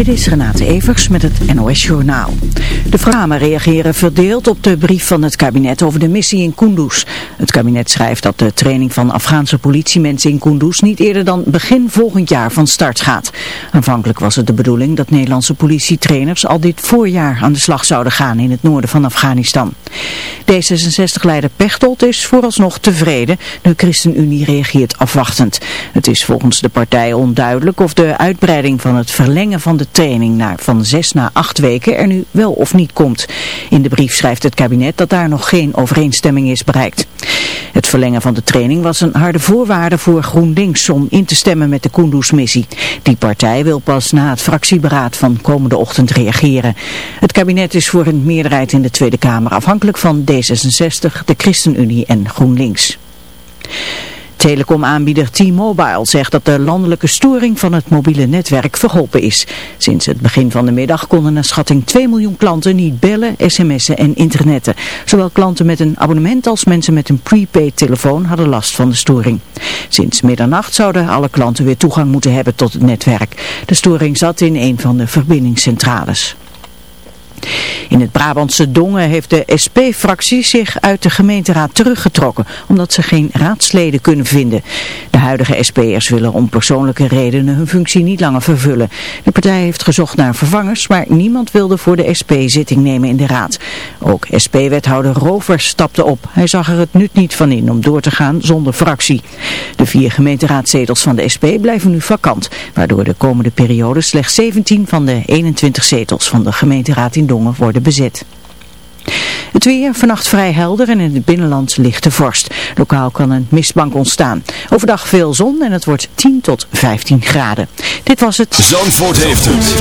Dit is Renate Evers met het NOS Journaal. De Framen reageren verdeeld op de brief van het kabinet over de missie in Kunduz. Het kabinet schrijft dat de training van Afghaanse politiemensen in Kunduz niet eerder dan begin volgend jaar van start gaat. Aanvankelijk was het de bedoeling dat Nederlandse politietrainers al dit voorjaar aan de slag zouden gaan in het noorden van Afghanistan. D66-leider Pechtold is vooralsnog tevreden. De ChristenUnie reageert afwachtend. Het is volgens de partij onduidelijk of de uitbreiding van het verlengen van de training naar van zes naar acht weken er nu wel of niet komt. In de brief schrijft het kabinet dat daar nog geen overeenstemming is bereikt. Het verlengen van de training was een harde voorwaarde voor GroenLinks om in te stemmen met de Kunduz-missie. Die partij wil pas na het fractieberaad van komende ochtend reageren. Het kabinet is voor een meerderheid in de Tweede Kamer afhankelijk van D66, de ChristenUnie en GroenLinks. Telecomaanbieder T-Mobile zegt dat de landelijke storing van het mobiele netwerk verholpen is. Sinds het begin van de middag konden naar schatting 2 miljoen klanten niet bellen, sms'en en internetten. Zowel klanten met een abonnement als mensen met een prepaid telefoon hadden last van de storing. Sinds middernacht zouden alle klanten weer toegang moeten hebben tot het netwerk. De storing zat in een van de verbindingscentrales. In het Brabantse Dongen heeft de SP-fractie zich uit de gemeenteraad teruggetrokken, omdat ze geen raadsleden kunnen vinden. De huidige SP'ers willen om persoonlijke redenen hun functie niet langer vervullen. De partij heeft gezocht naar vervangers, maar niemand wilde voor de SP zitting nemen in de raad. Ook SP-wethouder Rovers stapte op. Hij zag er het nut niet van in om door te gaan zonder fractie. De vier gemeenteraadzetels van de SP blijven nu vakant, waardoor de komende periode slechts 17 van de 21 zetels van de gemeenteraad in Dongen worden bezet. Het weer vannacht vrij helder en in het binnenland lichte vorst. Lokaal kan een mistbank ontstaan. Overdag veel zon en het wordt 10 tot 15 graden. Dit was het. Zandvoort heeft het.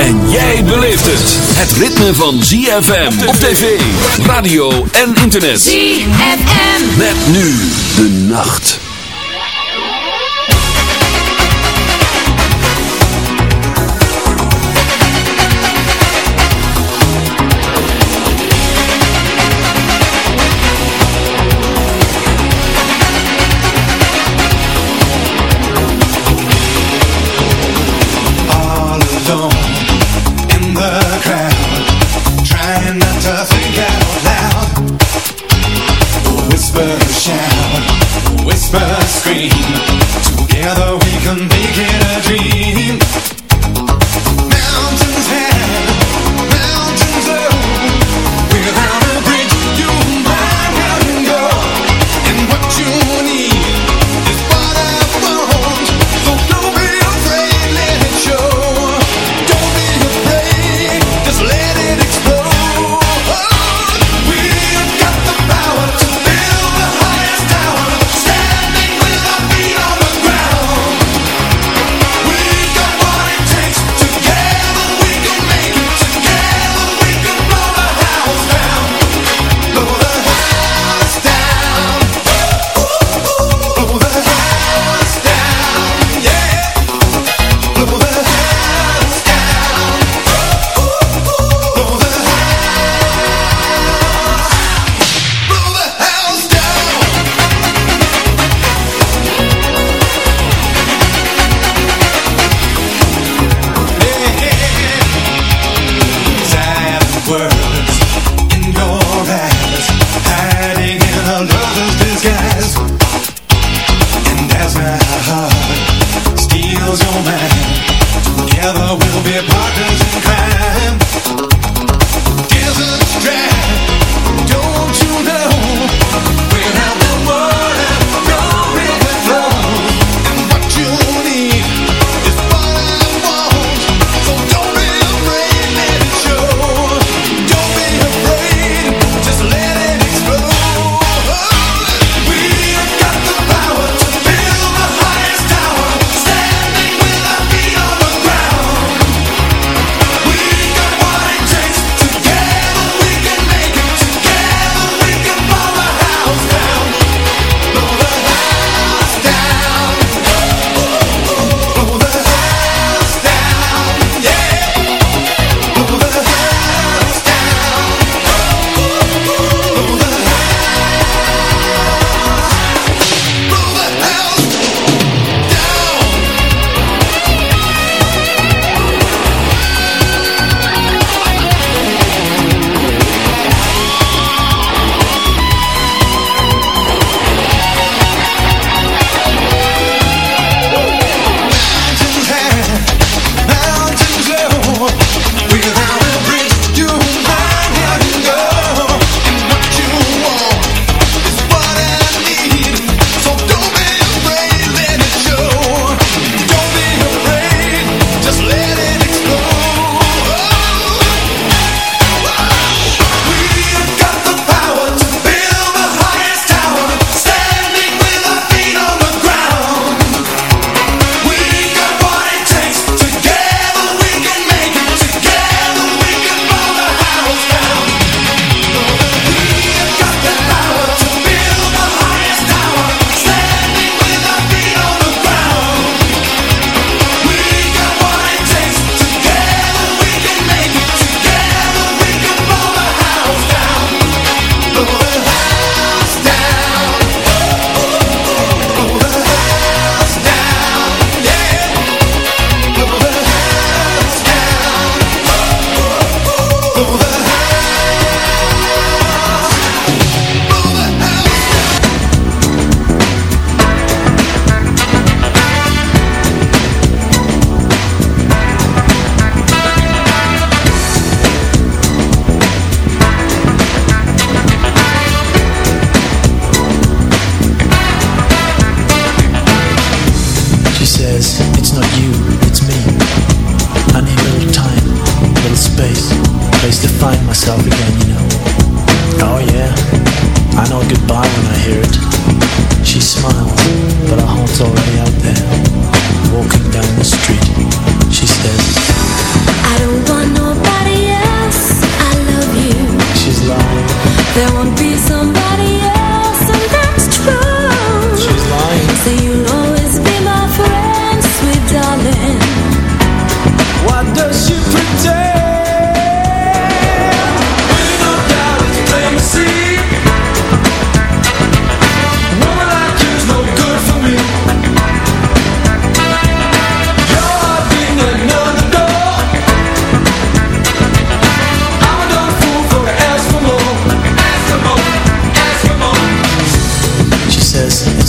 En jij beleeft het. Het ritme van ZFM op tv, radio en internet. ZFM. Met nu de nacht.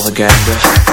all the gangsters.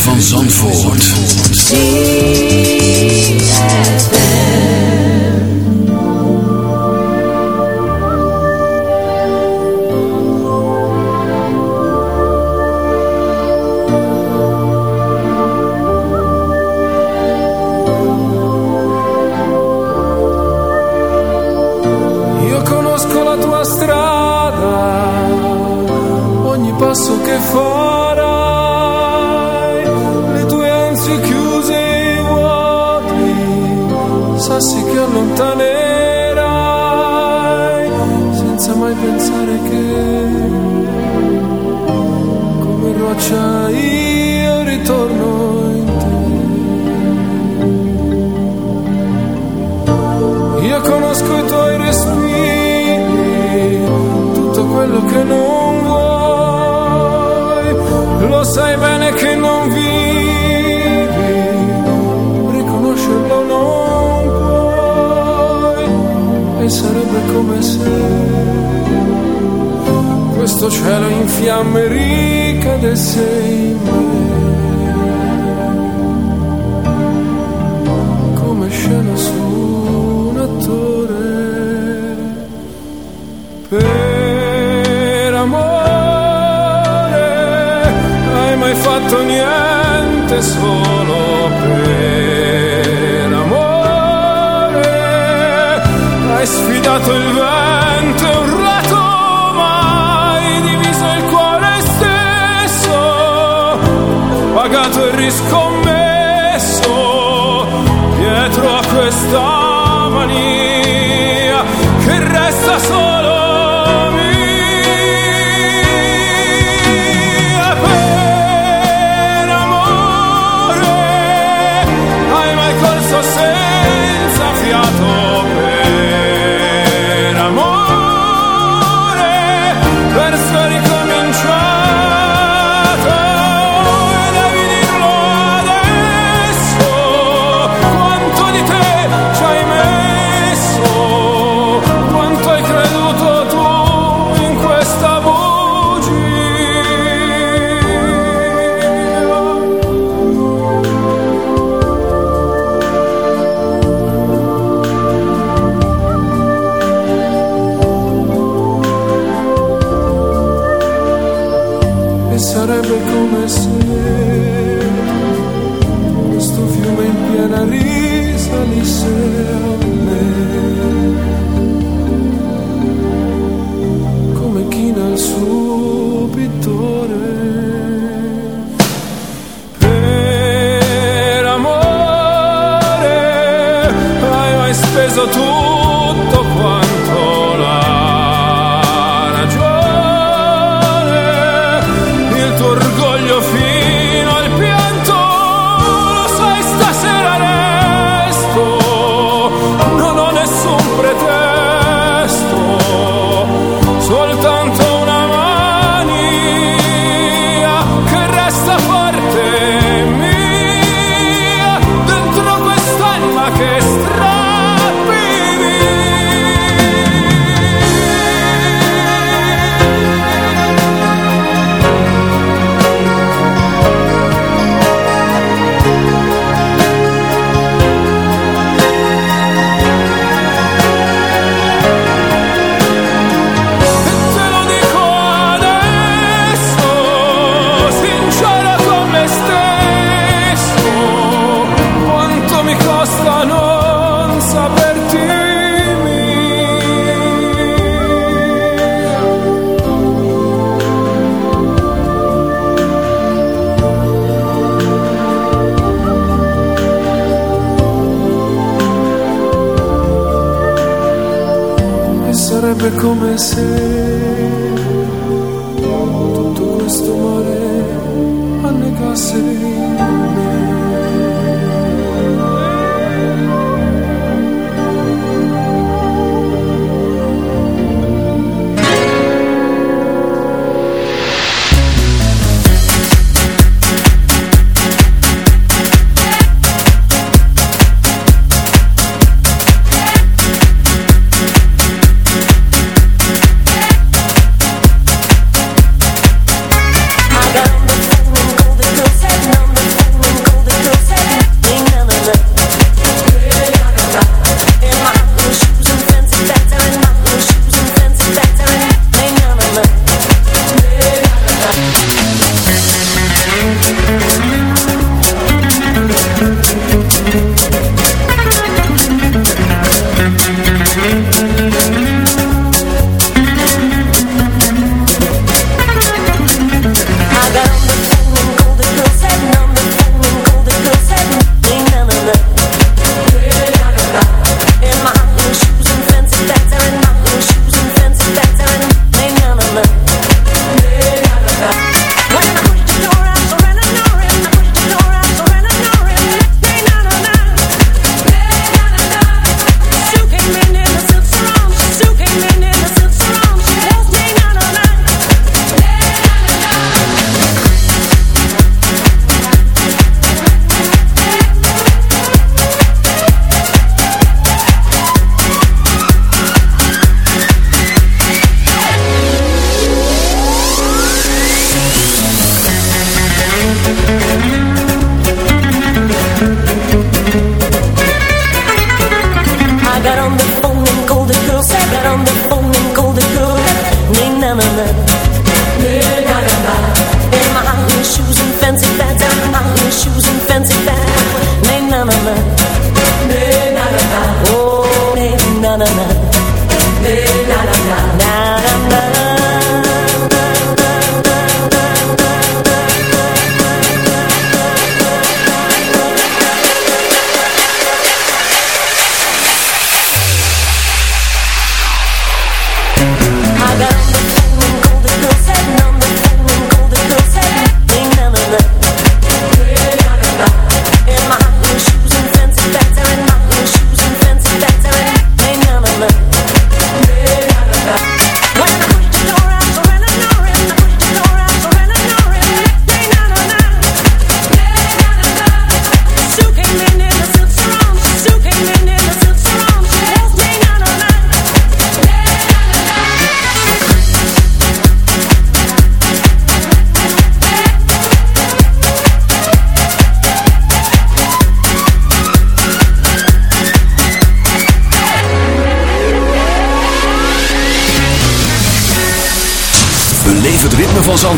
Van Zandvoort. Mania che resta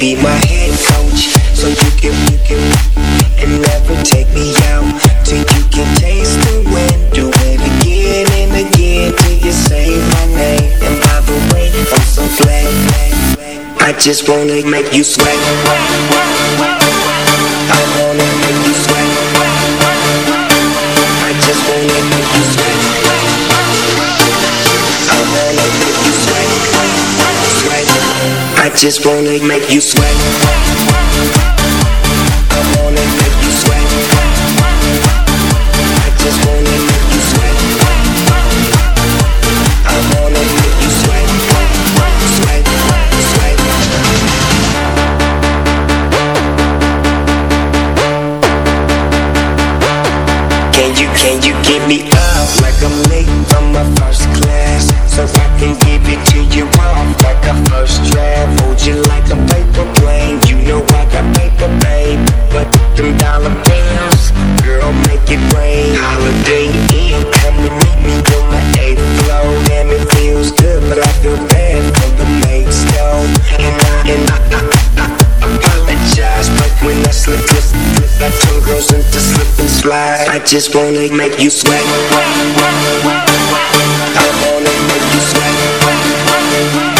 Be my head coach, so you can, you can, and never take me out till you can taste the wind. Do it again and again till you say my name. And by the way, I'm so glad. I just wanna make you sweat. I just wanna make you sweat. I wanna make you sweat. I just wanna make you sweat. I wanna make you sweat. Sweat. Sweat. Can you, can you give me up like I'm late from my first class? So I can give it to you like a first draft. Hold you like a paper plane. You know I got paper, babe. But them dollar bills, girl, make it rain. Holiday Inn, come and meet me on my eighth floor. Damn, it feels good, but I feel bad for the mates, though. And I, and I, I, I, I apologize, but when I slip, slip, slip, I turn girls into slip and slide. I just wanna make you sweat. I wanna make you sweat.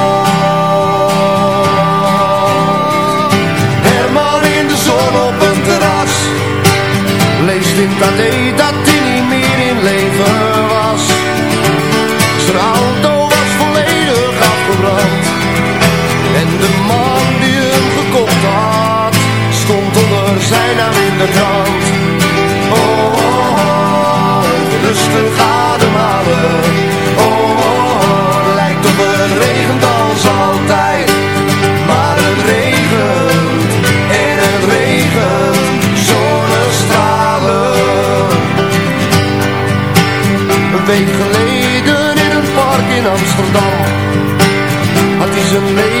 Oh, oh, oh, even rustig ademhalen. Oh, oh, oh, lijkt op het regent als altijd. Maar het regent en het regent Zonnestralen. Een week geleden in een park in Amsterdam Had hij zijn leven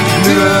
Nu